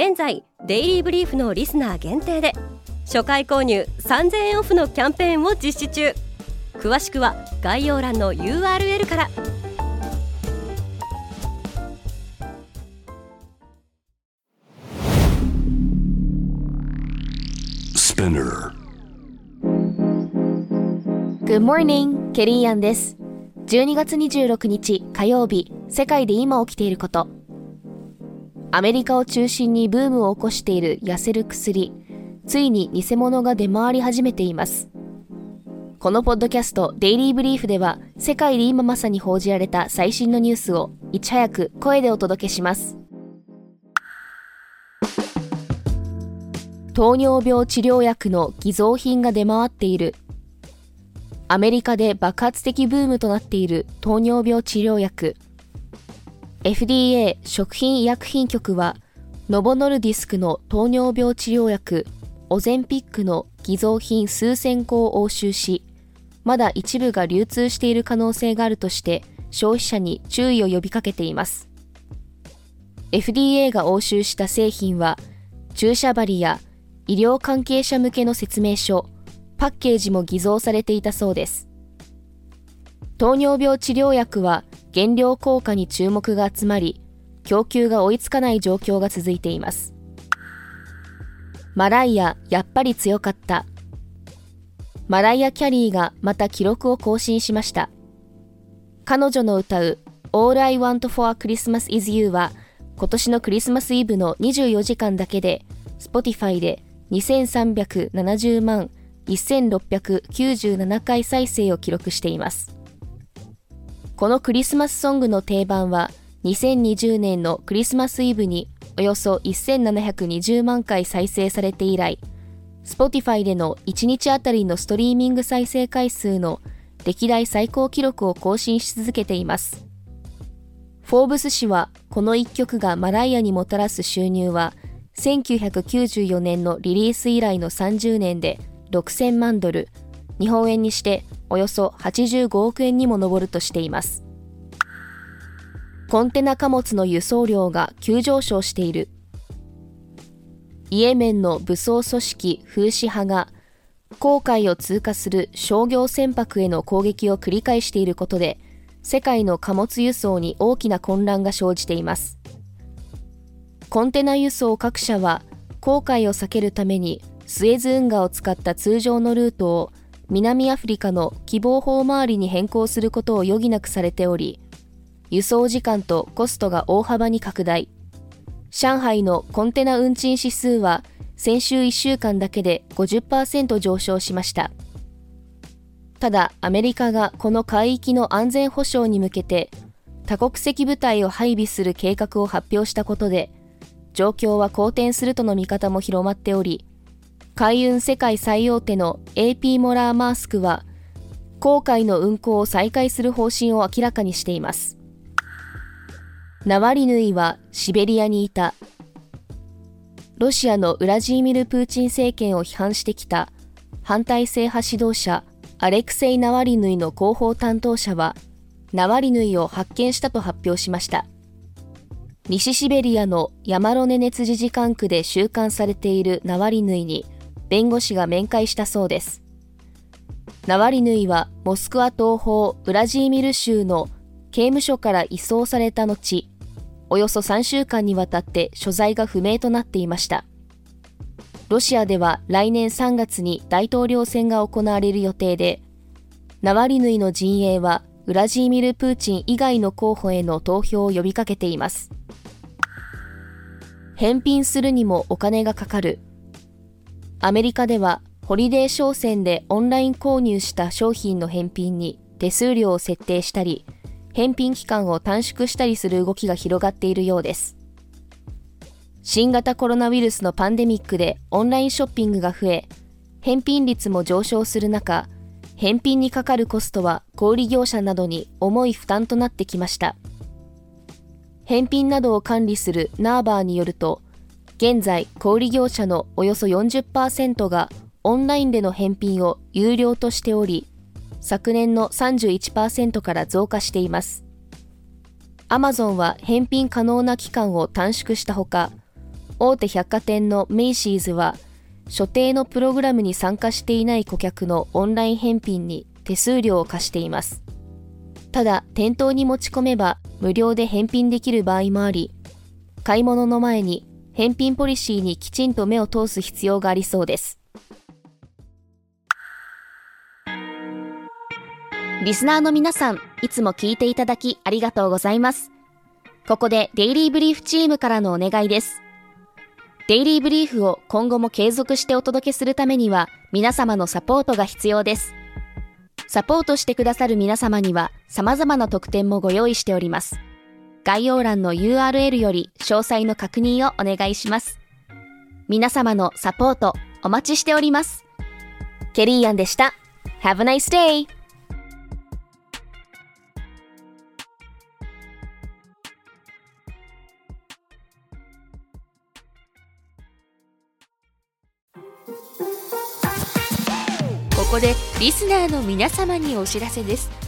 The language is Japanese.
現在デイリーブリーフのリスナー限定で初回購入3000円オフのキャンペーンを実施中。詳しくは概要欄の URL から。Good morning, ケリーアンです12月26日火曜日世界で今起きていることアメリカを中心にブームを起こしている痩せる薬。ついに偽物が出回り始めています。このポッドキャストデイリーブリーフでは世界で今まさに報じられた最新のニュースをいち早く声でお届けします。糖尿病治療薬の偽造品が出回っている。アメリカで爆発的ブームとなっている糖尿病治療薬。FDA 食品医薬品局はノボノルディスクの糖尿病治療薬オゼンピックの偽造品数千個を押収しまだ一部が流通している可能性があるとして消費者に注意を呼びかけています FDA が押収した製品は注射針や医療関係者向けの説明書パッケージも偽造されていたそうです。糖尿病治療薬は減量効果に注目が集まり、供給が追いつかない状況が続いています。マライア、やっぱり強かった。マライア・キャリーがまた記録を更新しました。彼女の歌う All I Want for Christmas is You は今年のクリスマスイブの24時間だけで Spotify で2370万1697回再生を記録しています。このクリスマスソングの定番は2020年のクリスマスイブにおよそ1720万回再生されて以来、Spotify での1日あたりのストリーミング再生回数の歴代最高記録を更新し続けています。フォーブス氏はこの一曲がマライアにもたらす収入は1994年のリリース以来の30年で6000万ドル、日本円にしておよそ85億円にも上るとしています。コンテナ貨物の輸送量が急上昇している。イエメンの武装組織フーシ派が航海を通過する商業船舶への攻撃を繰り返していることで世界の貨物輸送に大きな混乱が生じていますコンテナ輸送各社は航海を避けるためにスエズ運河を使った通常のルートを南アフリカの希望法周りに変更することを余儀なくされており、輸送時間とコストが大幅に拡大。上海のコンテナ運賃指数は先週1週間だけで50%上昇しました。ただ、アメリカがこの海域の安全保障に向けて多国籍部隊を配備する計画を発表したことで、状況は好転するとの見方も広まっており、海運世界最大手の AP モラーマースクは、航海の運航を再開する方針を明らかにしています。ナワリヌイはシベリアにいた。ロシアのウラジーミル・プーチン政権を批判してきた反体制派指導者アレクセイ・ナワリヌイの広報担当者は、ナワリヌイを発見したと発表しました。西シベリアのヤマロネネツジジカン区で収監されているナワリヌイに弁護士が面会したそうです。ナワリヌイはモスクワ東方ウラジーミル州の刑務所から移送された後、およそ3週間にわたって所在が不明となっていました。ロシアでは来年3月に大統領選が行われる予定で、ナワリヌイの陣営はウラジーミル・プーチン以外の候補への投票を呼びかけています。返品するにもお金がかかる。アメリカではホリデー商戦でオンライン購入した商品の返品に手数料を設定したり、返品期間を短縮したりする動きが広がっているようです。新型コロナウイルスのパンデミックでオンラインショッピングが増え、返品率も上昇する中、返品にかかるコストは小売業者などに重い負担となってきました。返品などを管理するナーバーによると、現在小売業者のおよそ40%がオンラインでの返品を有料としており、昨年の31%から増加しています。アマゾンは返品可能な期間を短縮したほか、大手百貨店のメイシーズは所定のプログラムに参加していない顧客のオンライン返品に手数料を課しています。ただ、店頭に持ち込めば無料で返品できる場合もあり、買い物の前に返品ポリシーにきちんと目を通す必要がありそうです。リスナーの皆さん、いつも聞いていただきありがとうございます。ここでデイリーブリーフチームからのお願いです。デイリーブリーフを今後も継続してお届けするためには皆様のサポートが必要です。サポートしてくださる皆様には様々な特典もご用意しております。概要欄の URL より詳細の確認をお願いします。皆様のサポートお待ちしております。ケリーアンでした。Have a nice day! ここでリスナーの皆様にお知らせです